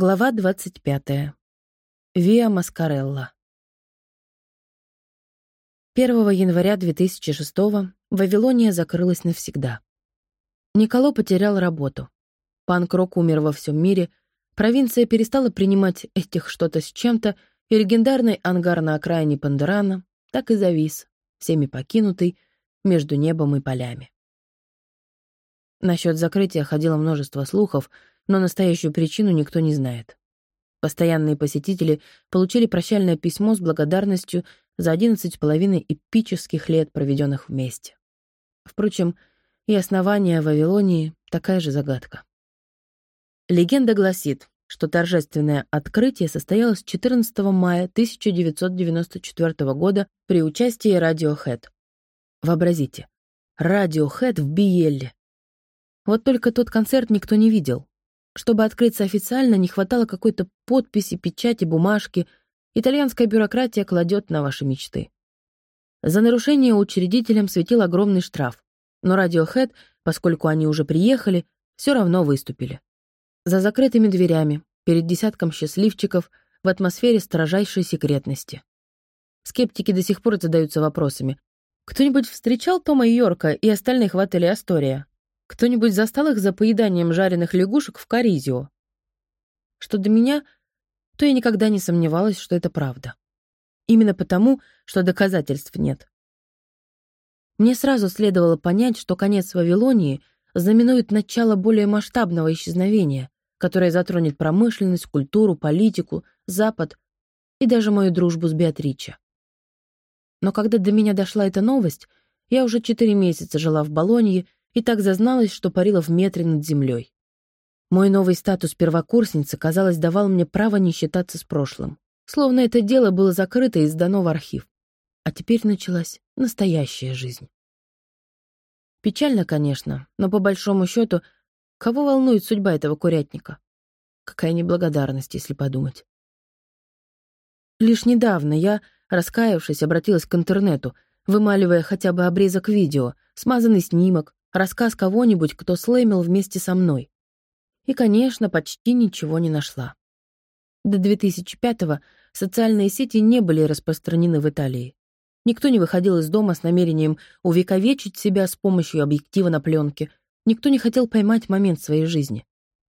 Глава 25. Виа Маскарелла. 1 января 2006 Вавилония закрылась навсегда. Николо потерял работу. Панк-рок умер во всем мире, провинция перестала принимать этих что-то с чем-то, и легендарный ангар на окраине Пандерана так и завис, всеми покинутый, между небом и полями. Насчет закрытия ходило множество слухов — но настоящую причину никто не знает. Постоянные посетители получили прощальное письмо с благодарностью за одиннадцать с половиной эпических лет, проведенных вместе. Впрочем, и основание Вавилонии — такая же загадка. Легенда гласит, что торжественное открытие состоялось 14 мая 1994 года при участии Radiohead. Вообразите, Radiohead в Биелле. Вот только тот концерт никто не видел, чтобы открыться официально, не хватало какой-то подписи, печати, бумажки. Итальянская бюрократия кладет на ваши мечты. За нарушение учредителям светил огромный штраф. Но Radiohead, поскольку они уже приехали, все равно выступили. За закрытыми дверями, перед десятком счастливчиков, в атмосфере строжайшей секретности. Скептики до сих пор задаются вопросами. Кто-нибудь встречал Тома Йорка и остальных в отеле «Астория»? Кто-нибудь застал их за поеданием жареных лягушек в Коризио? Что до меня, то я никогда не сомневалась, что это правда. Именно потому, что доказательств нет. Мне сразу следовало понять, что конец Вавилонии знаменует начало более масштабного исчезновения, которое затронет промышленность, культуру, политику, Запад и даже мою дружбу с Беатриче. Но когда до меня дошла эта новость, я уже четыре месяца жила в Болонье и так зазналась, что парила в метре над землей. Мой новый статус первокурсницы, казалось, давал мне право не считаться с прошлым. Словно это дело было закрыто и сдано в архив. А теперь началась настоящая жизнь. Печально, конечно, но по большому счету, кого волнует судьба этого курятника? Какая неблагодарность, если подумать. Лишь недавно я, раскаявшись, обратилась к интернету, вымаливая хотя бы обрезок видео, смазанный снимок, рассказ кого-нибудь, кто слэмил вместе со мной. И, конечно, почти ничего не нашла. До 2005-го социальные сети не были распространены в Италии. Никто не выходил из дома с намерением увековечить себя с помощью объектива на пленке. Никто не хотел поймать момент своей жизни.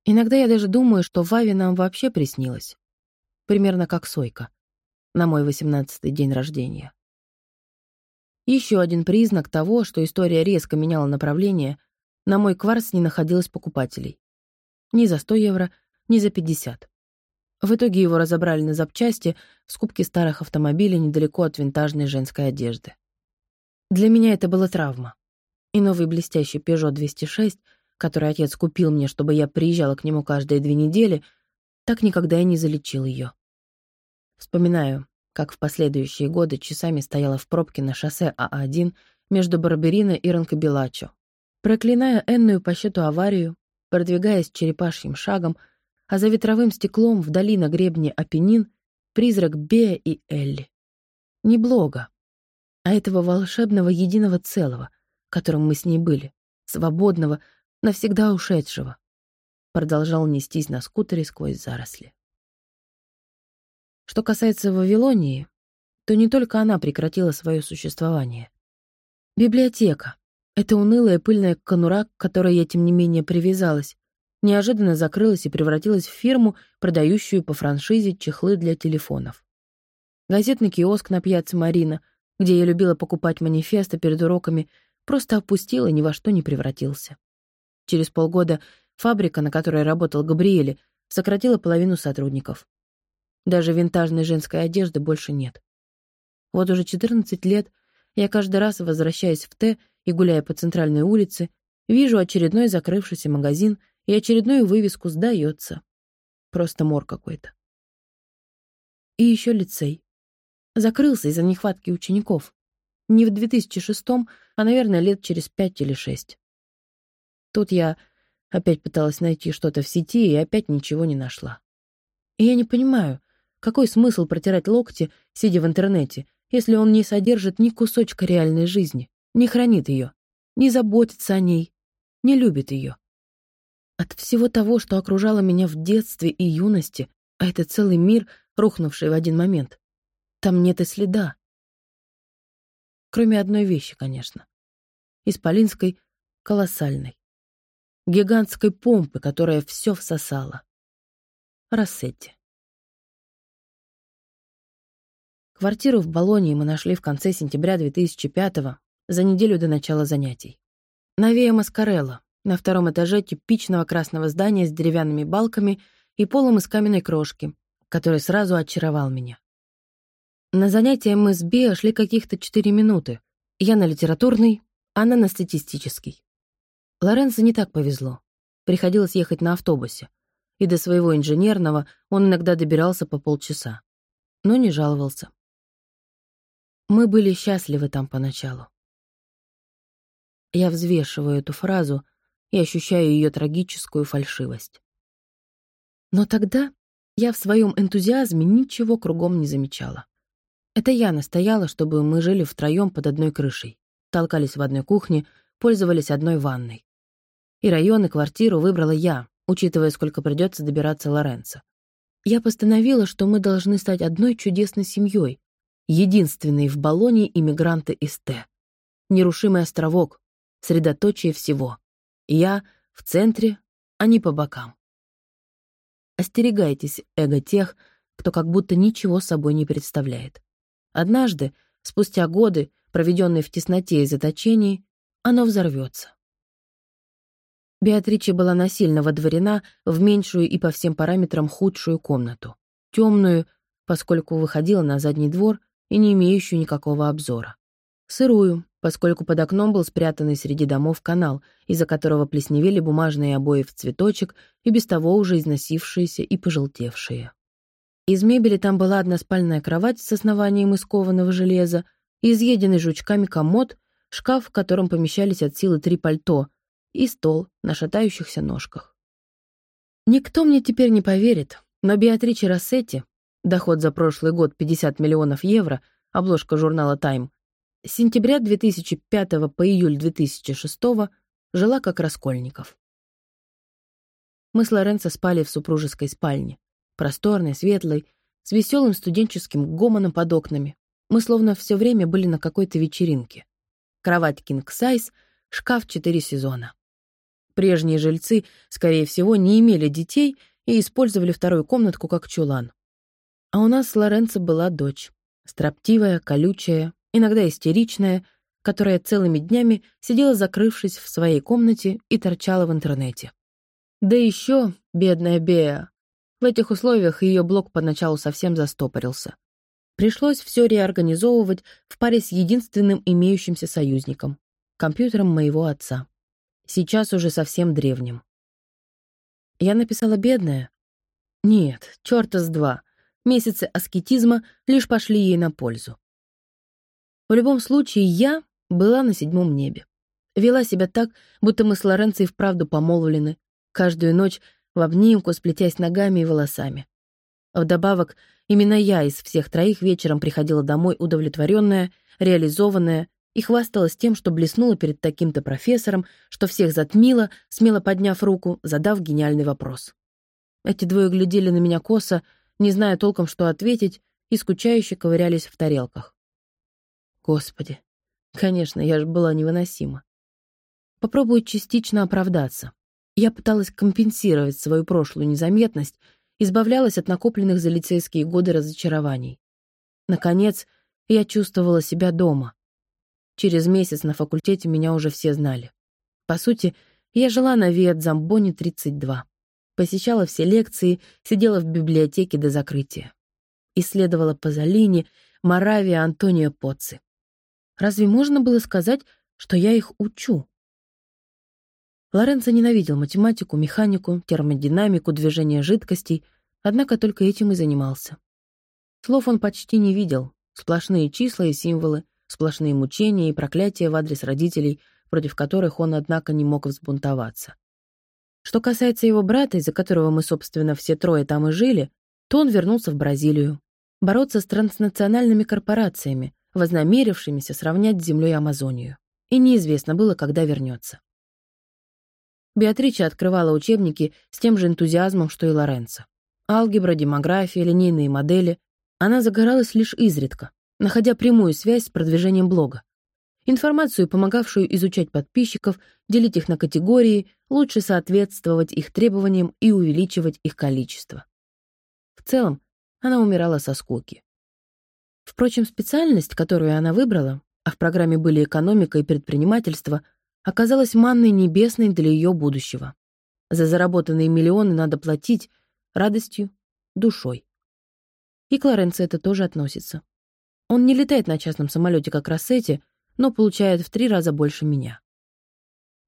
Иногда я даже думаю, что Вави нам вообще приснилось. Примерно как Сойка. На мой восемнадцатый день рождения. Еще один признак того, что история резко меняла направление, на мой кварц не находилось покупателей. Ни за 100 евро, ни за 50. В итоге его разобрали на запчасти в скупке старых автомобилей недалеко от винтажной женской одежды. Для меня это была травма. И новый блестящий Peugeot 206, который отец купил мне, чтобы я приезжала к нему каждые две недели, так никогда и не залечил ее. Вспоминаю, как в последующие годы часами стояла в пробке на шоссе А1 между Барберино и Ранкобелачо, проклиная энную по счету аварию, продвигаясь черепашьим шагом, а за ветровым стеклом вдали на гребне Апеннин призрак Бея и Элли. Не блога, а этого волшебного единого целого, которым мы с ней были, свободного, навсегда ушедшего, продолжал нестись на скутере сквозь заросли. Что касается Вавилонии, то не только она прекратила свое существование. Библиотека — это унылая пыльная конура, к которой я, тем не менее, привязалась, неожиданно закрылась и превратилась в фирму, продающую по франшизе чехлы для телефонов. Газетный киоск на пьяце Марина, где я любила покупать манифесты перед уроками, просто опустил и ни во что не превратился. Через полгода фабрика, на которой работал Габриэле, сократила половину сотрудников. Даже винтажной женской одежды больше нет. Вот уже 14 лет я каждый раз, возвращаясь в Т и гуляя по центральной улице, вижу очередной закрывшийся магазин и очередную вывеску «Сдается». Просто мор какой-то. И еще лицей. Закрылся из-за нехватки учеников. Не в 2006-м, а, наверное, лет через пять или шесть. Тут я опять пыталась найти что-то в сети и опять ничего не нашла. И я не понимаю, какой смысл протирать локти, сидя в интернете, если он не содержит ни кусочка реальной жизни, не хранит ее, не заботится о ней, не любит ее? От всего того, что окружало меня в детстве и юности, а это целый мир, рухнувший в один момент. Там нет и следа. Кроме одной вещи, конечно. Исполинской колоссальной. Гигантской помпы, которая все всосала. Рассетти. Квартиру в Болонии мы нашли в конце сентября 2005-го, за неделю до начала занятий. На Виа Маскарелло, на втором этаже типичного красного здания с деревянными балками и полом из каменной крошки, который сразу очаровал меня. На занятия мы с Био шли каких-то четыре минуты. Я на литературный, она на статистический. Лоренцо не так повезло. Приходилось ехать на автобусе. И до своего инженерного он иногда добирался по полчаса. Но не жаловался. Мы были счастливы там поначалу. Я взвешиваю эту фразу и ощущаю ее трагическую фальшивость. Но тогда я в своем энтузиазме ничего кругом не замечала. Это я настояла, чтобы мы жили втроем под одной крышей, толкались в одной кухне, пользовались одной ванной. И район, и квартиру выбрала я, учитывая, сколько придется добираться Лоренцо. Я постановила, что мы должны стать одной чудесной семьей, единственные в Болоне иммигранты из Т. Нерушимый островок, средоточие всего. Я в центре, а не по бокам. Остерегайтесь эго тех, кто как будто ничего собой не представляет. Однажды, спустя годы, проведенные в тесноте и заточении, оно взорвется. Беатрича была насильно водворена в меньшую и по всем параметрам худшую комнату, темную, поскольку выходила на задний двор и не имеющую никакого обзора. Сырую, поскольку под окном был спрятанный среди домов канал, из-за которого плесневели бумажные обои в цветочек и без того уже износившиеся и пожелтевшие. Из мебели там была односпальная кровать с основанием из кованого железа, изъеденный жучками комод, шкаф, в котором помещались от силы три пальто, и стол на шатающихся ножках. Никто мне теперь не поверит, но Беатриче Рассетти, Доход за прошлый год 50 миллионов евро, обложка журнала «Тайм», с сентября 2005 по июль 2006 жила как Раскольников. Мы с Лоренцо спали в супружеской спальне, просторной, светлой, с веселым студенческим гомоном под окнами. Мы словно все время были на какой-то вечеринке. Кровать size, шкаф четыре сезона. Прежние жильцы, скорее всего, не имели детей и использовали вторую комнатку как чулан. А у нас с Лоренцо была дочь. Строптивая, колючая, иногда истеричная, которая целыми днями сидела закрывшись в своей комнате и торчала в интернете. Да еще, бедная Беа, в этих условиях ее блог поначалу совсем застопорился. Пришлось все реорганизовывать в паре с единственным имеющимся союзником — компьютером моего отца. Сейчас уже совсем древним. Я написала «бедная»? Нет, черта с два. Месяцы аскетизма лишь пошли ей на пользу. В любом случае, я была на седьмом небе. Вела себя так, будто мы с Лоренцией вправду помолвлены, каждую ночь в обнимку, сплетясь ногами и волосами. Вдобавок, именно я из всех троих вечером приходила домой удовлетворенная, реализованная и хвасталась тем, что блеснула перед таким-то профессором, что всех затмила, смело подняв руку, задав гениальный вопрос. Эти двое глядели на меня косо, не зная толком, что ответить, и скучающе ковырялись в тарелках. Господи, конечно, я же была невыносима. Попробую частично оправдаться. Я пыталась компенсировать свою прошлую незаметность, избавлялась от накопленных за лицейские годы разочарований. Наконец, я чувствовала себя дома. Через месяц на факультете меня уже все знали. По сути, я жила на Виат Замбоне 32 посещала все лекции, сидела в библиотеке до закрытия. Исследовала Пазолини, Моравия, Антонио Поцци. Разве можно было сказать, что я их учу? Лоренцо ненавидел математику, механику, термодинамику, движение жидкостей, однако только этим и занимался. Слов он почти не видел, сплошные числа и символы, сплошные мучения и проклятия в адрес родителей, против которых он, однако, не мог взбунтоваться. Что касается его брата, из-за которого мы, собственно, все трое там и жили, то он вернулся в Бразилию. Бороться с транснациональными корпорациями, вознамерившимися сравнять с землей Амазонию. И неизвестно было, когда вернется. Беатрича открывала учебники с тем же энтузиазмом, что и Лоренцо. Алгебра, демография, линейные модели. Она загоралась лишь изредка, находя прямую связь с продвижением блога. Информацию, помогавшую изучать подписчиков, делить их на категории, лучше соответствовать их требованиям и увеличивать их количество. В целом, она умирала со скуки. Впрочем, специальность, которую она выбрала, а в программе были экономика и предпринимательство, оказалась манной небесной для ее будущего. За заработанные миллионы надо платить радостью, душой. И к Лоренцо это тоже относится. Он не летает на частном самолете, как Рассети, но получает в три раза больше меня.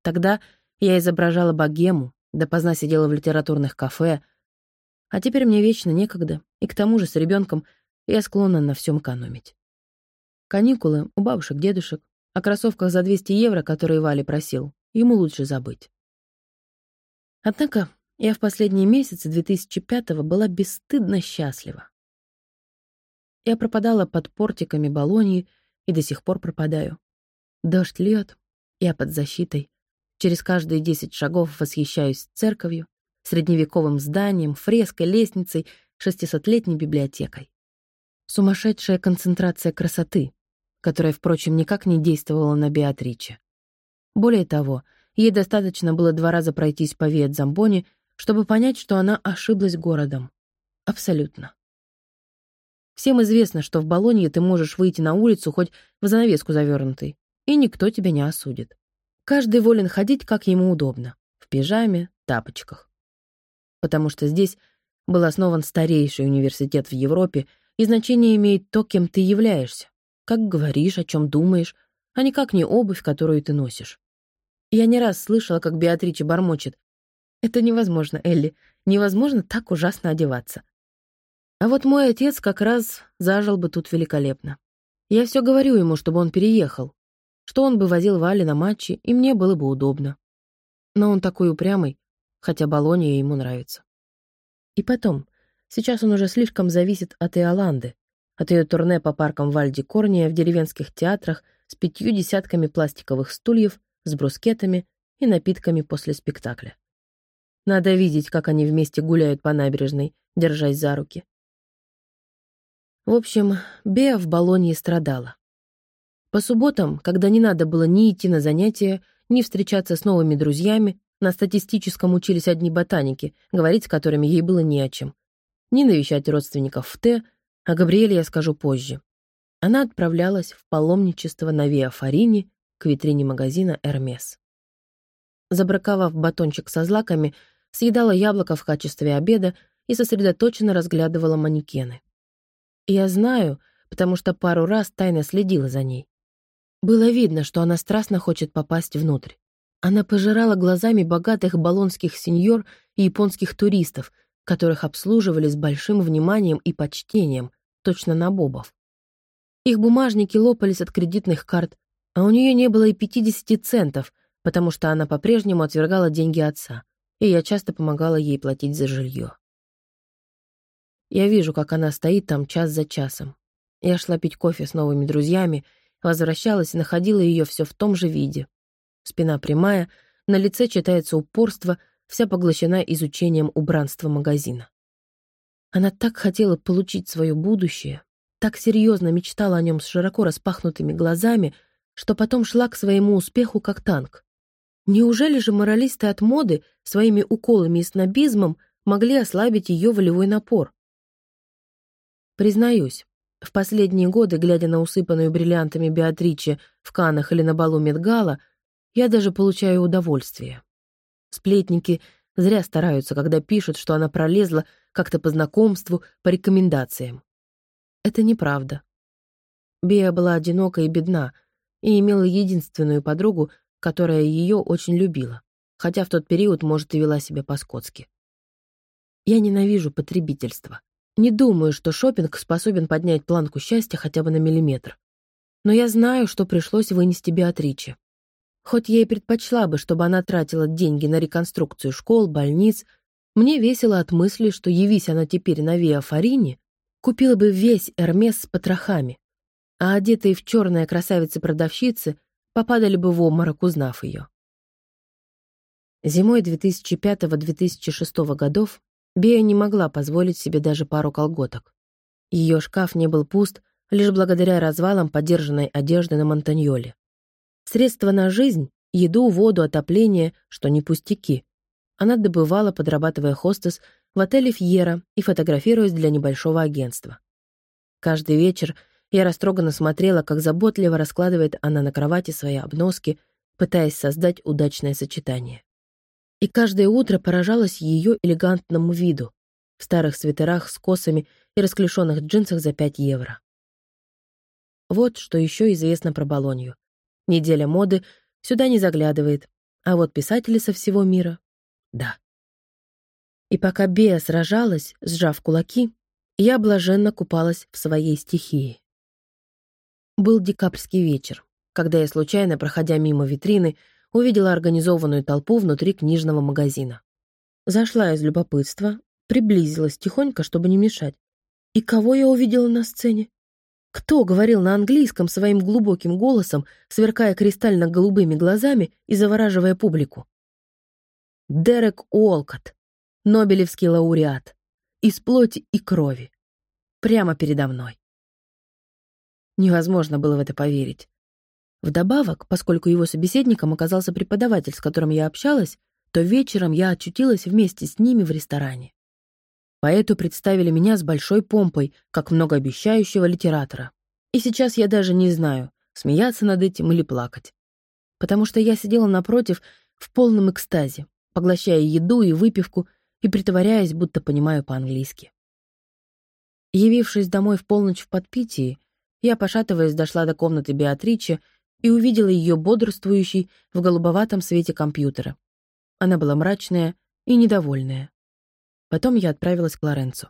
Тогда я изображала богему, допоздна сидела в литературных кафе, а теперь мне вечно некогда, и к тому же с ребенком я склонна на всем экономить. Каникулы у бабушек-дедушек, о кроссовках за 200 евро, которые Валя просил, ему лучше забыть. Однако я в последние месяцы 2005-го была бесстыдно счастлива. Я пропадала под портиками Болонии и до сих пор пропадаю. Дождь льет, я под защитой. Через каждые десять шагов восхищаюсь церковью, средневековым зданием, фреской, лестницей, шестисотлетней библиотекой. Сумасшедшая концентрация красоты, которая, впрочем, никак не действовала на Беатриче. Более того, ей достаточно было два раза пройтись по Виет-Замбоне, чтобы понять, что она ошиблась городом. Абсолютно. Всем известно, что в Болонье ты можешь выйти на улицу хоть в занавеску завернутый, и никто тебя не осудит. Каждый волен ходить, как ему удобно, в пижаме, тапочках. Потому что здесь был основан старейший университет в Европе, и значение имеет то, кем ты являешься, как говоришь, о чем думаешь, а никак не обувь, которую ты носишь. Я не раз слышала, как Беатрича бормочет. «Это невозможно, Элли. Невозможно так ужасно одеваться». А вот мой отец как раз зажил бы тут великолепно. Я все говорю ему, чтобы он переехал, что он бы возил Вали на матчи, и мне было бы удобно. Но он такой упрямый, хотя Болония ему нравится. И потом, сейчас он уже слишком зависит от Иоланды, от ее турне по паркам Вальди Корния в деревенских театрах с пятью десятками пластиковых стульев, с брускетами и напитками после спектакля. Надо видеть, как они вместе гуляют по набережной, держась за руки. В общем, Беа в Болонье страдала. По субботам, когда не надо было ни идти на занятия, ни встречаться с новыми друзьями, на статистическом учились одни ботаники, говорить с которыми ей было не о чем, ни навещать родственников в Т, о Габриэле я скажу позже. Она отправлялась в паломничество на Виа Фарини к витрине магазина «Эрмес». Забраковав батончик со злаками, съедала яблоко в качестве обеда и сосредоточенно разглядывала манекены. Я знаю, потому что пару раз тайно следила за ней. Было видно, что она страстно хочет попасть внутрь. Она пожирала глазами богатых болонских сеньор и японских туристов, которых обслуживали с большим вниманием и почтением, точно на бобов. Их бумажники лопались от кредитных карт, а у нее не было и 50 центов, потому что она по-прежнему отвергала деньги отца, и я часто помогала ей платить за жилье. Я вижу, как она стоит там час за часом. Я шла пить кофе с новыми друзьями, возвращалась и находила ее все в том же виде. Спина прямая, на лице читается упорство — вся поглощена изучением убранства магазина. Она так хотела получить свое будущее, так серьезно мечтала о нем с широко распахнутыми глазами, что потом шла к своему успеху как танк. Неужели же моралисты от моды своими уколами и снобизмом могли ослабить ее волевой напор? Признаюсь, в последние годы, глядя на усыпанную бриллиантами Беатриче в Канах или на балу Медгала, я даже получаю удовольствие. Сплетники зря стараются, когда пишут, что она пролезла как-то по знакомству, по рекомендациям. Это неправда. Бея была одинока и бедна, и имела единственную подругу, которая ее очень любила, хотя в тот период, может, и вела себя по-скотски. Я ненавижу потребительство. Не думаю, что шопинг способен поднять планку счастья хотя бы на миллиметр. Но я знаю, что пришлось вынести Беатриче. Хоть я и предпочла бы, чтобы она тратила деньги на реконструкцию школ, больниц, мне весело от мысли, что явись она теперь на Виа Фарине, купила бы весь Эрмес с потрохами, а одетые в черное красавицы-продавщицы попадали бы в обморок, узнав ее. Зимой 2005-2006 годов Бея не могла позволить себе даже пару колготок. Ее шкаф не был пуст лишь благодаря развалам подержанной одежды на Монтаньоле. Средства на жизнь, еду, воду, отопление, что не пустяки. Она добывала, подрабатывая хостес в отеле «Фьера» и фотографируясь для небольшого агентства. Каждый вечер я растроганно смотрела, как заботливо раскладывает она на кровати свои обноски, пытаясь создать удачное сочетание и каждое утро поражалась ее элегантному виду в старых свитерах с косами и расклешенных джинсах за 5 евро. Вот что еще известно про Болонью. Неделя моды сюда не заглядывает, а вот писатели со всего мира — да. И пока Бея сражалась, сжав кулаки, я блаженно купалась в своей стихии. Был декабрьский вечер, когда я, случайно проходя мимо витрины, увидела организованную толпу внутри книжного магазина. Зашла из любопытства, приблизилась тихонько, чтобы не мешать. И кого я увидела на сцене? Кто говорил на английском своим глубоким голосом, сверкая кристально-голубыми глазами и завораживая публику? Дерек Уолкотт, Нобелевский лауреат, из плоти и крови, прямо передо мной. Невозможно было в это поверить. Вдобавок, поскольку его собеседником оказался преподаватель, с которым я общалась, то вечером я очутилась вместе с ними в ресторане. Поэту представили меня с большой помпой, как многообещающего литератора. И сейчас я даже не знаю, смеяться над этим или плакать. Потому что я сидела напротив в полном экстазе, поглощая еду и выпивку и притворяясь, будто понимаю по-английски. Явившись домой в полночь в подпитии, я, пошатываясь, дошла до комнаты Беатричи и увидела ее бодрствующей в голубоватом свете компьютера. Она была мрачная и недовольная. Потом я отправилась к Лоренцо.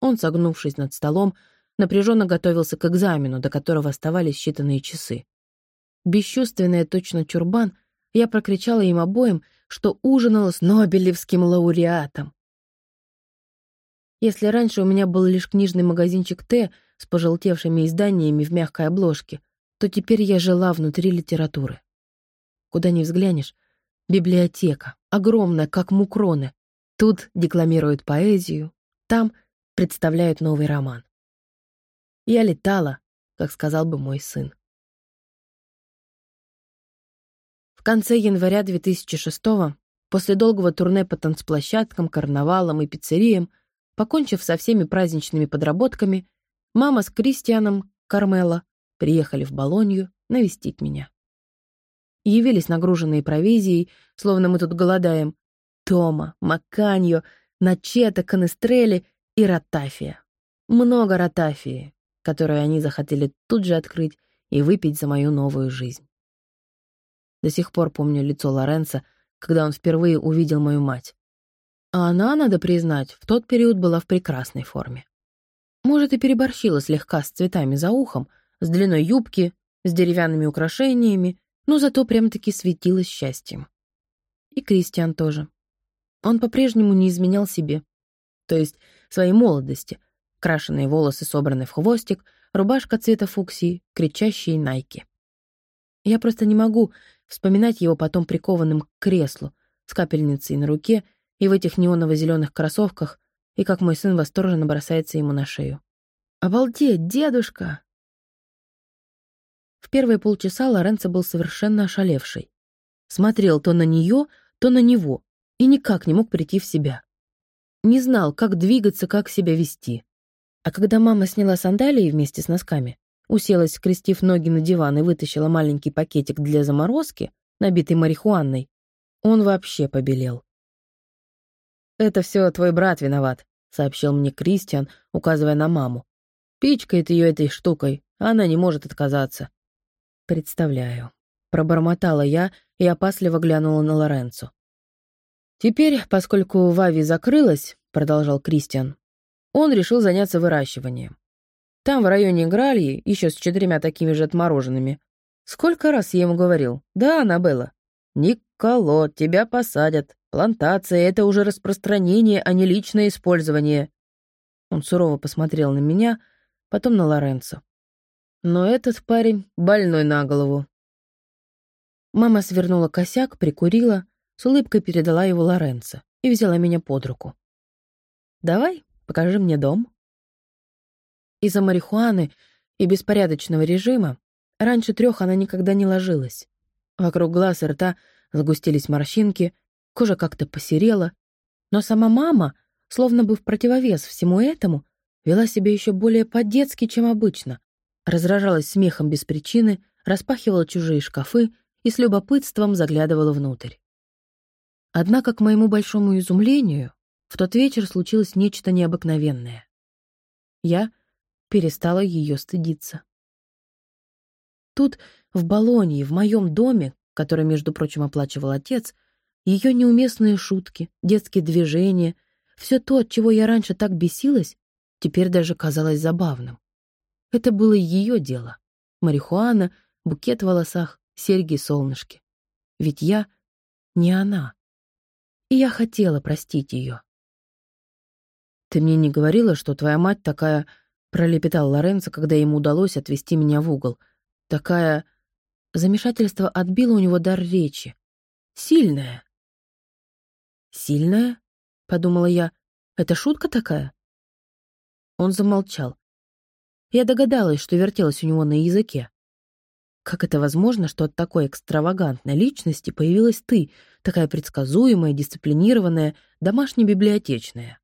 Он, согнувшись над столом, напряженно готовился к экзамену, до которого оставались считанные часы. Бесчувственная точно чурбан, я прокричала им обоим, что ужинала с Нобелевским лауреатом. Если раньше у меня был лишь книжный магазинчик Т с пожелтевшими изданиями в мягкой обложке, то теперь я жила внутри литературы. Куда ни взглянешь, библиотека, огромная, как мукроны. Тут декламируют поэзию, там представляют новый роман. Я летала, как сказал бы мой сын. В конце января 2006-го, после долгого турне по танцплощадкам, карнавалам и пиццериям, покончив со всеми праздничными подработками, мама с Кристианом, Кармела, приехали в Болонью навестить меня. Явились нагруженные провизией, словно мы тут голодаем, Тома, Маканьо, Начета, Канестрели и Ротафия. Много Ротафии, которую они захотели тут же открыть и выпить за мою новую жизнь. До сих пор помню лицо Лоренца, когда он впервые увидел мою мать. А она, надо признать, в тот период была в прекрасной форме. Может, и переборщила слегка с цветами за ухом, с длиной юбки, с деревянными украшениями, но зато прям-таки светилась счастьем. И Кристиан тоже. Он по-прежнему не изменял себе. То есть своей молодости. Крашеные волосы собраны в хвостик, рубашка цвета фуксии, кричащие найки. Я просто не могу вспоминать его потом прикованным к креслу, с капельницей на руке и в этих неоново-зеленых кроссовках, и как мой сын восторженно бросается ему на шею. «Обалдеть, дедушка!» В первые полчаса Лоренцо был совершенно ошалевший. Смотрел то на нее, то на него и никак не мог прийти в себя. Не знал, как двигаться, как себя вести. А когда мама сняла сандалии вместе с носками, уселась, скрестив ноги на диван и вытащила маленький пакетик для заморозки, набитый марихуаной, он вообще побелел. «Это все твой брат виноват», — сообщил мне Кристиан, указывая на маму. «Пичкает ее этой штукой, а она не может отказаться. «Представляю». Пробормотала я и опасливо глянула на Лоренцо. «Теперь, поскольку Вави закрылась», — продолжал Кристиан, он решил заняться выращиванием. Там, в районе Гральи, еще с четырьмя такими же отмороженными. Сколько раз я ему говорил? Да, Аннабелла? Николо, тебя посадят. Плантация — это уже распространение, а не личное использование. Он сурово посмотрел на меня, потом на Лоренцо. Но этот парень больной на голову. Мама свернула косяк, прикурила, с улыбкой передала его Лоренцо и взяла меня под руку. «Давай, покажи мне дом». Из-за марихуаны и беспорядочного режима раньше трех она никогда не ложилась. Вокруг глаз и рта сгустились морщинки, кожа как-то посерела, но сама мама, словно бы в противовес всему этому, вела себя еще более по-детски, чем обычно, разражалась смехом без причины, распахивала чужие шкафы и с любопытством заглядывала внутрь. Однако, к моему большому изумлению, в тот вечер случилось нечто необыкновенное. Я перестала ее стыдиться. Тут, в Болонии, в моем доме, который, между прочим, оплачивал отец, ее неуместные шутки, детские движения, все то, от чего я раньше так бесилась, теперь даже казалось забавным. Это было ее дело. Марихуана, букет в волосах, серьги-солнышки. Ведь я не она. И я хотела простить ее. «Ты мне не говорила, что твоя мать такая...» — пролепетал Лоренцо, когда ему удалось отвести меня в угол. «Такая...» Замешательство отбило у него дар речи. «Сильная». «Сильная?» — подумала я. «Это шутка такая?» Он замолчал. Я догадалась, что вертелось у него на языке. Как это возможно, что от такой экстравагантной личности появилась ты, такая предсказуемая, дисциплинированная, домашне-библиотечная?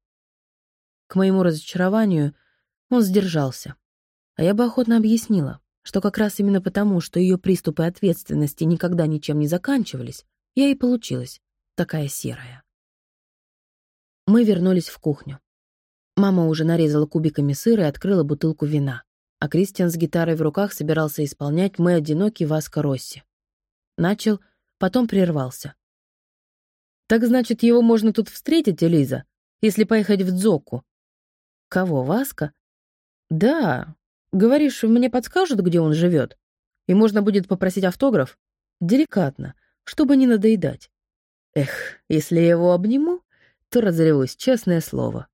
К моему разочарованию он сдержался. А я бы охотно объяснила, что как раз именно потому, что ее приступы ответственности никогда ничем не заканчивались, я и получилась такая серая. Мы вернулись в кухню. Мама уже нарезала кубиками сыра и открыла бутылку вина а Кристиан с гитарой в руках собирался исполнять «Мы одиноки» Васко Росси. Начал, потом прервался. «Так значит, его можно тут встретить, Элиза, если поехать в Дзоку?» «Кого, Васка?» «Да. Говоришь, мне подскажут, где он живет, и можно будет попросить автограф? Деликатно, чтобы не надоедать. Эх, если я его обниму, то разревусь, честное слово.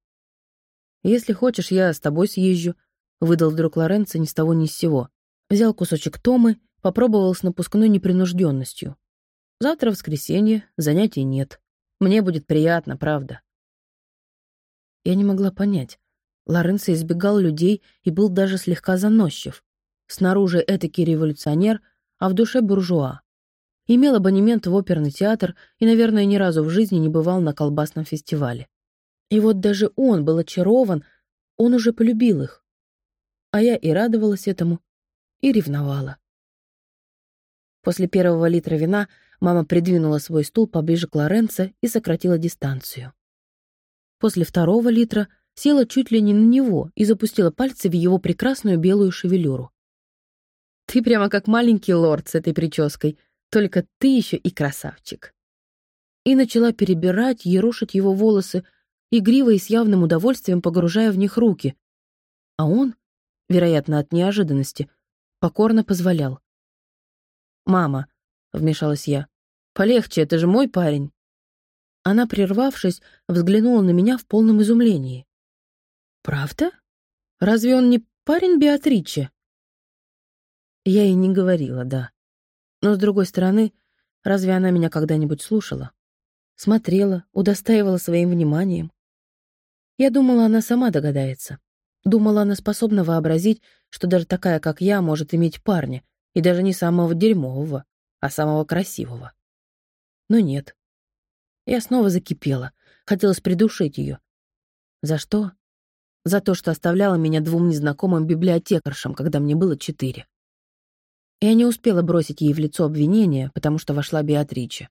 Если хочешь, я с тобой съезжу, выдал вдруг Лоренцо ни с того ни с сего. Взял кусочек Томы, попробовал с напускной непринужденностью. Завтра воскресенье, занятий нет. Мне будет приятно, правда. Я не могла понять. Лоренцо избегал людей и был даже слегка заносчив. Снаружи этакий революционер, а в душе буржуа. Имел абонемент в оперный театр и, наверное, ни разу в жизни не бывал на колбасном фестивале. И вот даже он был очарован, он уже полюбил их. А я и радовалась этому, и ревновала. После первого литра вина мама придвинула свой стул поближе к Лоренцо и сократила дистанцию. После второго литра села чуть ли не на него и запустила пальцы в его прекрасную белую шевелюру. «Ты прямо как маленький лорд с этой прической, только ты еще и красавчик». И начала перебирать, ерошить его волосы, игриво и с явным удовольствием погружая в них руки. А он вероятно, от неожиданности, покорно позволял. «Мама», — вмешалась я, — «полегче, это же мой парень». Она, прервавшись, взглянула на меня в полном изумлении. «Правда? Разве он не парень Беатриче?» Я и не говорила, да. Но, с другой стороны, разве она меня когда-нибудь слушала? Смотрела, удостаивала своим вниманием. Я думала, она сама догадается. Думала, она способна вообразить, что даже такая, как я, может иметь парня, и даже не самого дерьмового, а самого красивого. Но нет. Я снова закипела, хотелось придушить ее. За что? За то, что оставляла меня двум незнакомым библиотекаршам, когда мне было четыре. Я не успела бросить ей в лицо обвинения, потому что вошла Беатриче.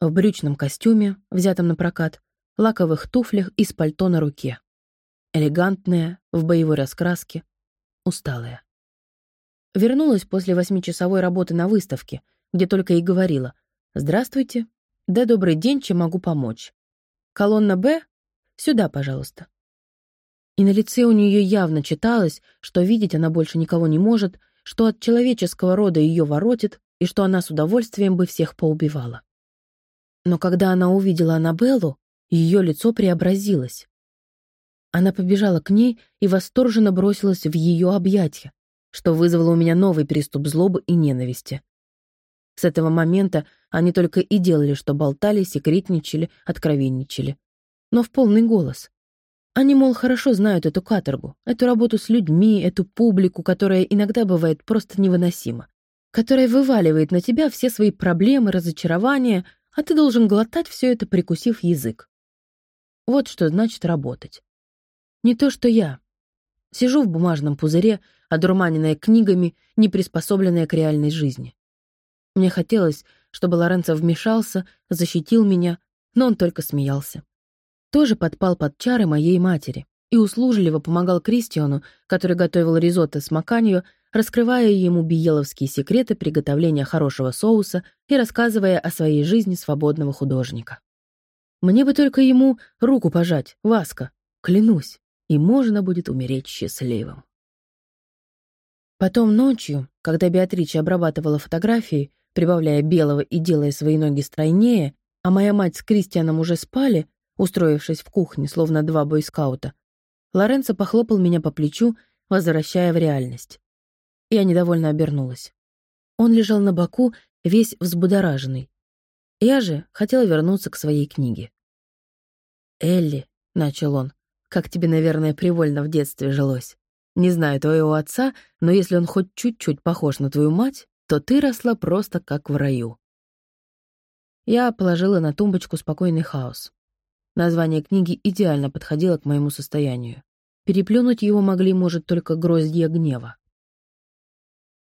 В брючном костюме, взятом на прокат, лаковых туфлях и с пальто на руке. Элегантная, в боевой раскраске, усталая. Вернулась после восьмичасовой работы на выставке, где только и говорила «Здравствуйте, да добрый день, чем могу помочь? Колонна «Б»? Сюда, пожалуйста». И на лице у нее явно читалось, что видеть она больше никого не может, что от человеческого рода ее воротит и что она с удовольствием бы всех поубивала. Но когда она увидела Аннабеллу, ее лицо преобразилось. Она побежала к ней и восторженно бросилась в ее объятия, что вызвало у меня новый приступ злобы и ненависти. С этого момента они только и делали, что болтали, секретничали, откровенничали. Но в полный голос. Они, мол, хорошо знают эту каторгу, эту работу с людьми, эту публику, которая иногда бывает просто невыносима, которая вываливает на тебя все свои проблемы, разочарования, а ты должен глотать все это, прикусив язык. Вот что значит работать. Не то, что я. Сижу в бумажном пузыре, одурманенная книгами, не приспособленная к реальной жизни. Мне хотелось, чтобы Лоренцо вмешался, защитил меня, но он только смеялся. Тоже подпал под чары моей матери и услужливо помогал Кристиану, который готовил ризотто с маканью, раскрывая ему биеловские секреты приготовления хорошего соуса и рассказывая о своей жизни свободного художника. Мне бы только ему руку пожать, Васка, клянусь, и можно будет умереть счастливым. Потом ночью, когда Беатрича обрабатывала фотографии, прибавляя белого и делая свои ноги стройнее, а моя мать с Кристианом уже спали, устроившись в кухне, словно два бойскаута, Лоренцо похлопал меня по плечу, возвращая в реальность. Я недовольно обернулась. Он лежал на боку, весь взбудораженный. Я же хотела вернуться к своей книге. «Элли», — начал он, — «как тебе, наверное, привольно в детстве жилось. Не знаю твоего отца, но если он хоть чуть-чуть похож на твою мать, то ты росла просто как в раю. Я положила на тумбочку «Спокойный хаос». Название книги идеально подходило к моему состоянию. Переплюнуть его могли, может, только гроздья гнева.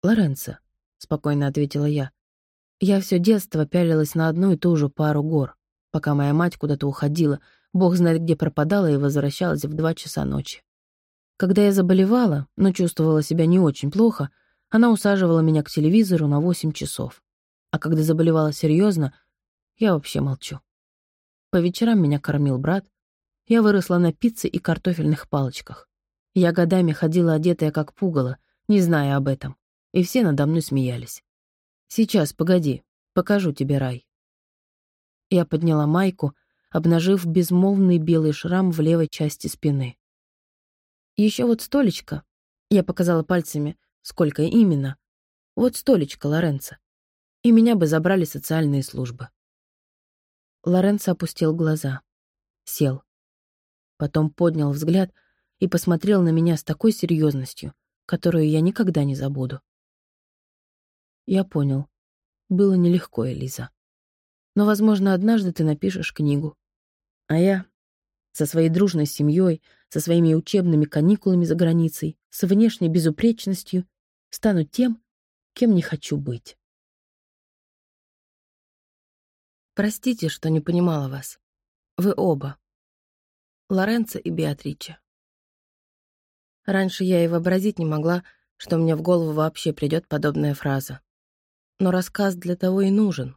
«Лоренцо», — спокойно ответила я, — «я все детство пялилась на одну и ту же пару гор, пока моя мать куда-то уходила, бог знает где пропадала и возвращалась в два часа ночи. Когда я заболевала, но чувствовала себя не очень плохо, — она усаживала меня к телевизору на 8 часов. А когда заболевала серьезно, я вообще молчу. По вечерам меня кормил брат. Я выросла на пицце и картофельных палочках. Я годами ходила одетая как пугало, не зная об этом. И все надо мной смеялись. «Сейчас, погоди, покажу тебе рай». Я подняла майку, обнажив безмолвный белый шрам в левой части спины. Еще вот столечко, я показала пальцами, Сколько именно? Вот столечко, Лоренцо. И меня бы забрали социальные службы. Лоренцо опустил глаза. Сел. Потом поднял взгляд и посмотрел на меня с такой серьезностью, которую я никогда не забуду. Я понял. Было нелегко, Элиза. Но, возможно, однажды ты напишешь книгу. А я со своей дружной семьей, со своими учебными каникулами за границей, с внешней безупречностью стану тем, кем не хочу быть. Простите, что не понимала вас. Вы оба. Лоренцо и Беатрича. Раньше я и вообразить не могла, что мне в голову вообще придет подобная фраза. Но рассказ для того и нужен,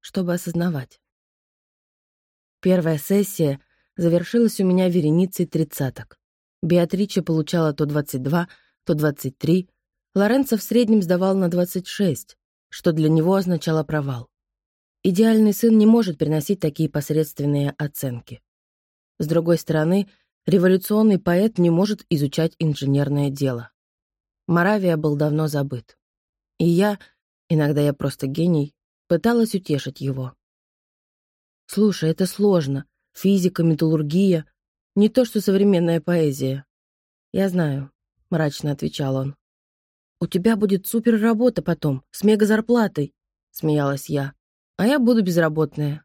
чтобы осознавать. Первая сессия завершилась у меня вереницей тридцаток. Беатрича получала то 22, то 23, Лоренцо в среднем сдавал на 26, что для него означало провал. Идеальный сын не может приносить такие посредственные оценки. С другой стороны, революционный поэт не может изучать инженерное дело. Моравия был давно забыт. И я, иногда я просто гений, пыталась утешить его. «Слушай, это сложно. Физика, металлургия. Не то, что современная поэзия». «Я знаю», — мрачно отвечал он. «У тебя будет супер работа потом, с мега-зарплатой», — смеялась я. «А я буду безработная».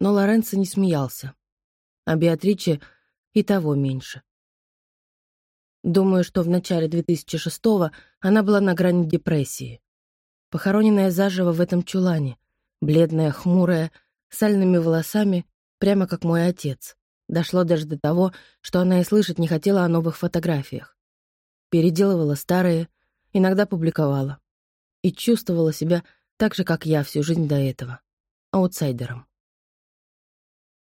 Но Лоренцо не смеялся, а Беатриче и того меньше. Думаю, что в начале 2006-го она была на грани депрессии. Похороненная заживо в этом чулане, бледная, хмурая, сальными волосами, прямо как мой отец. Дошло даже до того, что она и слышать не хотела о новых фотографиях переделывала старые, иногда публиковала. И чувствовала себя так же, как я всю жизнь до этого, аутсайдером.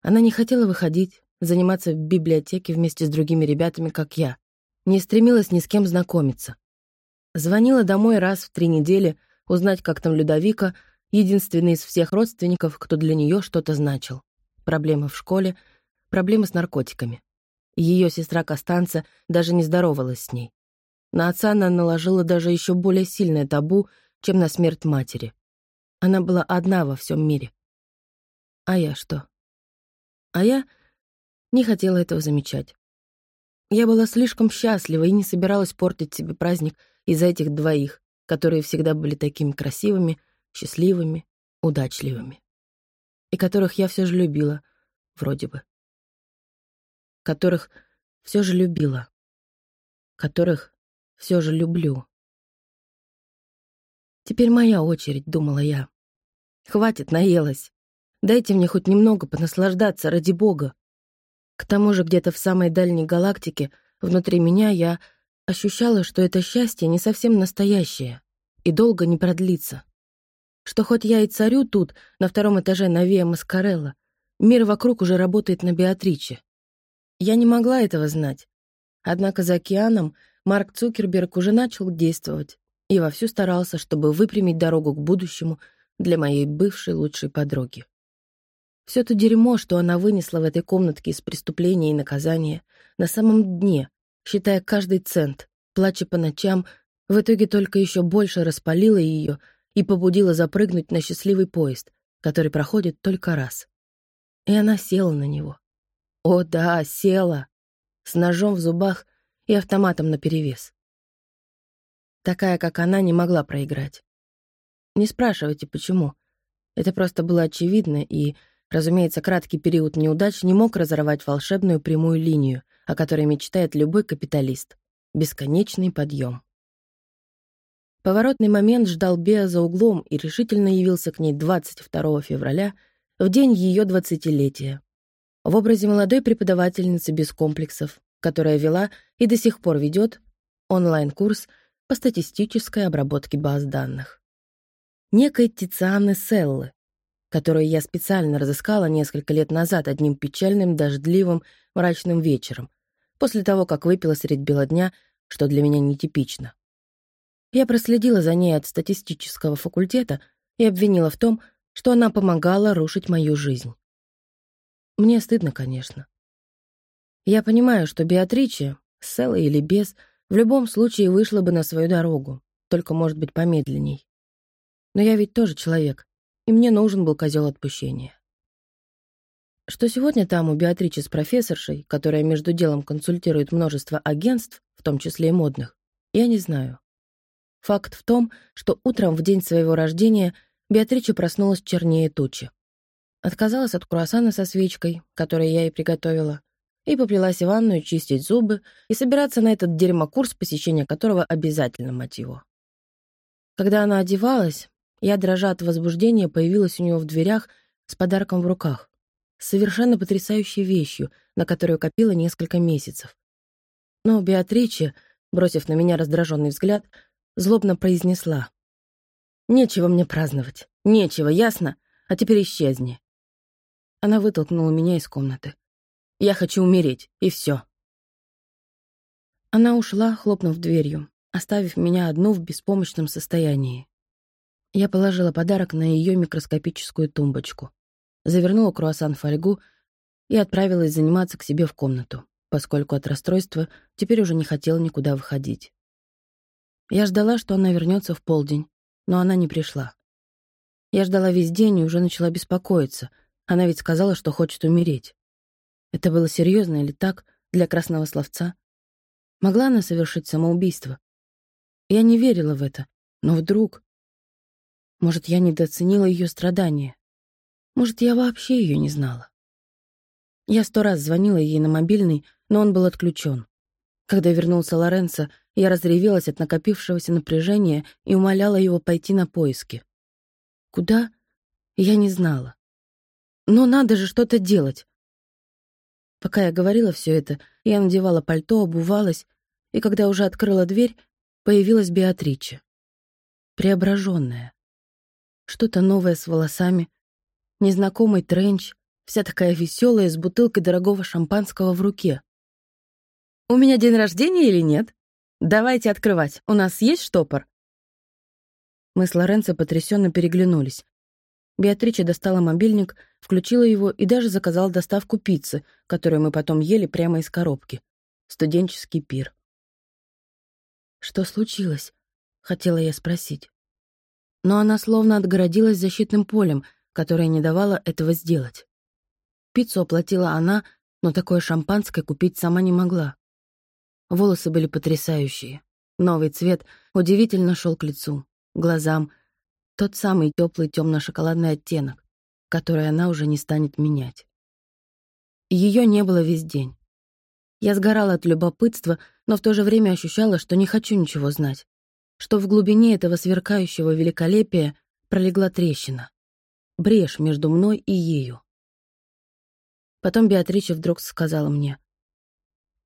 Она не хотела выходить, заниматься в библиотеке вместе с другими ребятами, как я, не стремилась ни с кем знакомиться. Звонила домой раз в три недели, узнать, как там Людовика, единственный из всех родственников, кто для нее что-то значил. Проблемы в школе, проблемы с наркотиками. Ее сестра Костанца даже не здоровалась с ней. На отца она наложила даже еще более сильное табу, чем на смерть матери, Она была одна во всем мире. А я что? А я не хотела этого замечать. Я была слишком счастлива и не собиралась портить себе праздник из-за этих двоих, которые всегда были такими красивыми, счастливыми, удачливыми. И которых я все же любила, вроде бы. Которых все же любила. Которых все же люблю. Теперь моя очередь, думала я. Хватит, наелась. Дайте мне хоть немного понаслаждаться, ради бога. К тому же где-то в самой дальней галактике, внутри меня, я ощущала, что это счастье не совсем настоящее и долго не продлится. Что хоть я и царю тут, на втором этаже на Виа Маскарелла, мир вокруг уже работает на Беатриче. Я не могла этого знать. Однако за океаном Марк Цукерберг уже начал действовать и вовсю старался, чтобы выпрямить дорогу к будущему для моей бывшей лучшей подруги. Все то дерьмо, что она вынесла в этой комнатке из преступления и наказания, на самом дне, считая каждый цент, плача по ночам, в итоге только еще больше распалило ее и побудило запрыгнуть на счастливый поезд, который проходит только раз. И она села на него. О да, села! С ножом в зубах и автоматом наперевес. Такая, как она, не могла проиграть. Не спрашивайте, почему. Это просто было очевидно, и, разумеется, краткий период неудач не мог разорвать волшебную прямую линию, о которой мечтает любой капиталист. Бесконечный подъем. Поворотный момент ждал Беа за углом и решительно явился к ней 22 февраля, в день ее двадцатилетия. В образе молодой преподавательницы без комплексов, которая вела и до сих пор ведет онлайн-курс по статистической обработке баз данных. Некой Тицианы Селлы, которую я специально разыскала несколько лет назад одним печальным, дождливым, мрачным вечером, после того, как выпила средь бела дня, что для меня нетипично. Я проследила за ней от статистического факультета и обвинила в том, что она помогала рушить мою жизнь. Мне стыдно, конечно. Я понимаю, что Беатриче, с или без, в любом случае вышла бы на свою дорогу, только, может быть, помедленней. Но я ведь тоже человек, и мне нужен был козел отпущения. Что сегодня там у Беатричи с профессоршей, которая между делом консультирует множество агентств, в том числе и модных, я не знаю. Факт в том, что утром в день своего рождения Беатрича проснулась чернее тучи. Отказалась от круассана со свечкой, который я ей приготовила, и поплелась в ванную чистить зубы и собираться на этот дерьмокурс, посещение которого обязательно, его. Когда она одевалась, я, дрожа от возбуждения, появилась у нее в дверях с подарком в руках, совершенно потрясающей вещью, на которую копила несколько месяцев. Но Беатриче, бросив на меня раздраженный взгляд, злобно произнесла. «Нечего мне праздновать. Нечего, ясно? А теперь исчезни». Она вытолкнула меня из комнаты. Я хочу умереть, и все. Она ушла, хлопнув дверью, оставив меня одну в беспомощном состоянии. Я положила подарок на ее микроскопическую тумбочку, завернула круассан в фольгу и отправилась заниматься к себе в комнату, поскольку от расстройства теперь уже не хотела никуда выходить. Я ждала, что она вернется в полдень, но она не пришла. Я ждала весь день и уже начала беспокоиться. Она ведь сказала, что хочет умереть. Это было серьезно или так, для красного словца? Могла она совершить самоубийство? Я не верила в это, но вдруг... Может, я недооценила ее страдания? Может, я вообще ее не знала? Я сто раз звонила ей на мобильный, но он был отключен. Когда вернулся Лоренцо, я разревелась от накопившегося напряжения и умоляла его пойти на поиски. Куда? Я не знала. Но надо же что-то делать. Пока я говорила все это, я надевала пальто, обувалась, и когда уже открыла дверь, появилась Беатриче. Преображенная. Что-то новое с волосами, незнакомый тренч, вся такая веселая, с бутылкой дорогого шампанского в руке. «У меня день рождения или нет? Давайте открывать. У нас есть штопор?» Мы с Лоренцо потрясенно переглянулись. Беатрича достала мобильник, включила его и даже заказала доставку пиццы, которую мы потом ели прямо из коробки. Студенческий пир. «Что случилось?» — хотела я спросить. Но она словно отгородилась защитным полем, которое не давало этого сделать. Пиццу оплатила она, но такое шампанское купить сама не могла. Волосы были потрясающие. Новый цвет удивительно шел к лицу, глазам. Тот самый теплый темно-шоколадный оттенок, который она уже не станет менять. Ее не было весь день. Я сгорала от любопытства, но в то же время ощущала, что не хочу ничего знать, что в глубине этого сверкающего великолепия пролегла трещина, брешь между мной и ею. Потом Беатрича вдруг сказала мне.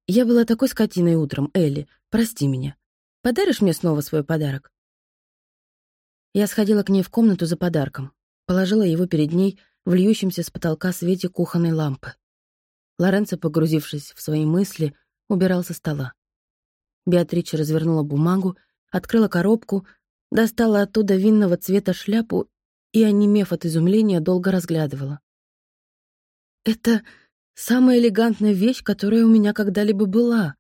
«Я была такой скотиной утром, Элли, прости меня. Подаришь мне снова свой подарок?» Я сходила к ней в комнату за подарком, положила его перед ней в льющемся с потолка свете кухонной лампы. Лоренцо, погрузившись в свои мысли, убирал со стола. Беатрича развернула бумагу, открыла коробку, достала оттуда винного цвета шляпу и, онемев от изумления, долго разглядывала. «Это самая элегантная вещь, которая у меня когда-либо была»,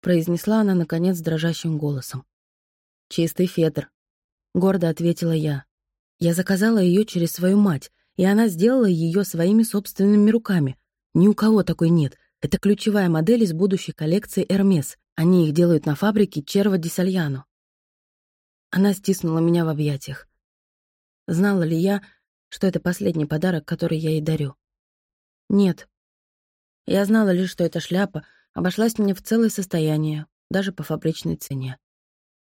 произнесла она, наконец, дрожащим голосом. «Чистый фетр», — гордо ответила я. Я заказала ее через свою мать, и она сделала ее своими собственными руками, ни у кого такой нет. Это ключевая модель из будущей коллекции Hermes. Они их делают на фабрике Черва ди Сальяно. Она стиснула меня в объятиях. Знала ли я, что это последний подарок, который я ей дарю? Нет. Я знала лишь, что эта шляпа обошлась мне в целое состояние, даже по фабричной цене.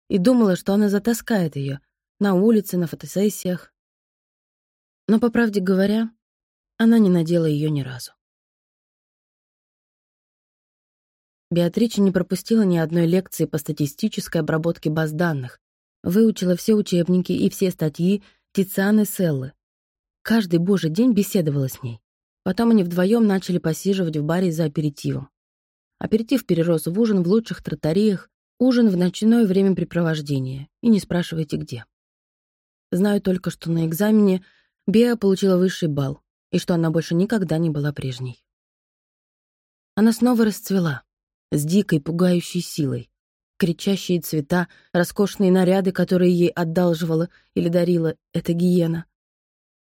И думала, что она затаскает ее на улице, на фотосессиях. Но, по правде говоря, она не надела ее ни разу. Беатрича не пропустила ни одной лекции по статистической обработке баз данных, выучила все учебники и все статьи Тицианы Селлы. Каждый божий день беседовала с ней. Потом они вдвоем начали посиживать в баре за аперитивом. Аперитив перерос в ужин в лучших тротариях, ужин в ночное времяпрепровождение, и не спрашивайте где. Знаю только, что на экзамене Беа получила высший балл, и что она больше никогда не была прежней. Она снова расцвела с дикой, пугающей силой. Кричащие цвета, роскошные наряды, которые ей одалживала или дарила эта гиена.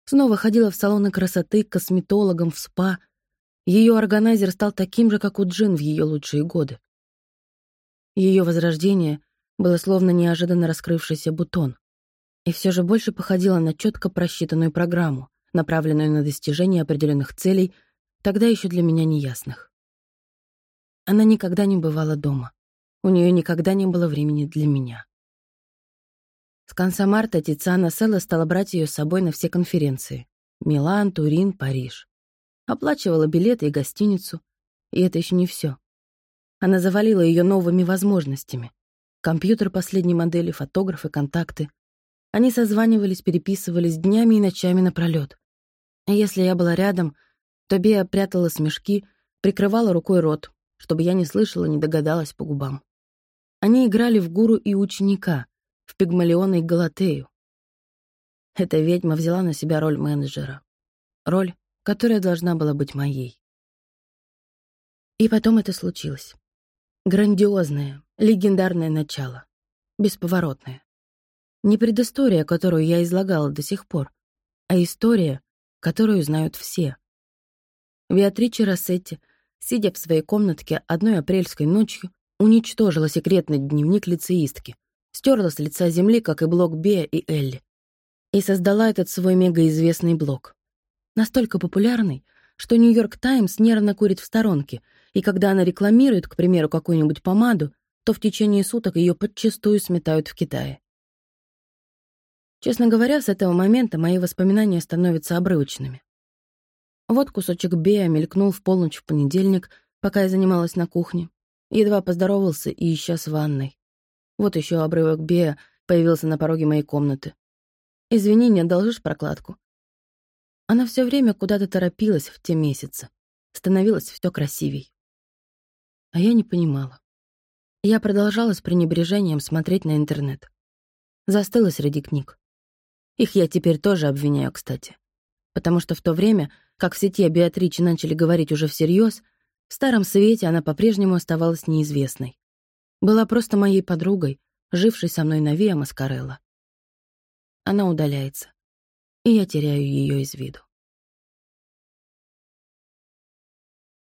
Снова ходила в салоны красоты, к косметологам, в спа. Ее органайзер стал таким же, как у Джин в ее лучшие годы. Ее возрождение было словно неожиданно раскрывшийся бутон. И все же больше походило на четко просчитанную программу, направленную на достижение определенных целей, тогда еще для меня неясных. Она никогда не бывала дома. У нее никогда не было времени для меня. С конца марта Тициана Селла стала брать ее с собой на все конференции. Милан, Турин, Париж. Оплачивала билеты и гостиницу. И это еще не все. Она завалила ее новыми возможностями. Компьютер последней модели, фотографы, контакты. Они созванивались, переписывались днями и ночами напролет. А если я была рядом, то Бея прятала смешки, прикрывала рукой рот, чтобы я не слышала, не догадалась по губам. Они играли в гуру и ученика, в Пигмалиона и Галатею. Эта ведьма взяла на себя роль менеджера. Роль, которая должна была быть моей. И потом это случилось. Грандиозное, легендарное начало. Бесповоротное. Не предыстория, которую я излагала до сих пор, а история, которую знают все. Беатриче Рассетти — сидя в своей комнатке одной апрельской ночью, уничтожила секретный дневник лицеистки, стерла с лица земли, как и блог Бея и Элли, и создала этот свой мегаизвестный блог. Настолько популярный, что «Нью-Йорк Таймс» нервно курит в сторонке, и когда она рекламирует, к примеру, какую-нибудь помаду, то в течение суток ее подчастую сметают в Китае. Честно говоря, с этого момента мои воспоминания становятся обрывочными. Вот кусочек Бея мелькнул в полночь в понедельник, пока я занималась на кухне. Едва поздоровался и исчез в ванной. Вот еще обрывок Бея появился на пороге моей комнаты. «Извини, не одолжишь прокладку?» Она все время куда-то торопилась в те месяцы. Становилось все красивей. А я не понимала. Я продолжала с пренебрежением смотреть на интернет. Застыла среди книг. Их я теперь тоже обвиняю, кстати. Потому что в то время как в сети о Беатриче начали говорить уже всерьез, в Старом Свете она по-прежнему оставалась неизвестной. Была просто моей подругой, жившей со мной на Виа Маскарелла. она удаляется, и я теряю ее из виду.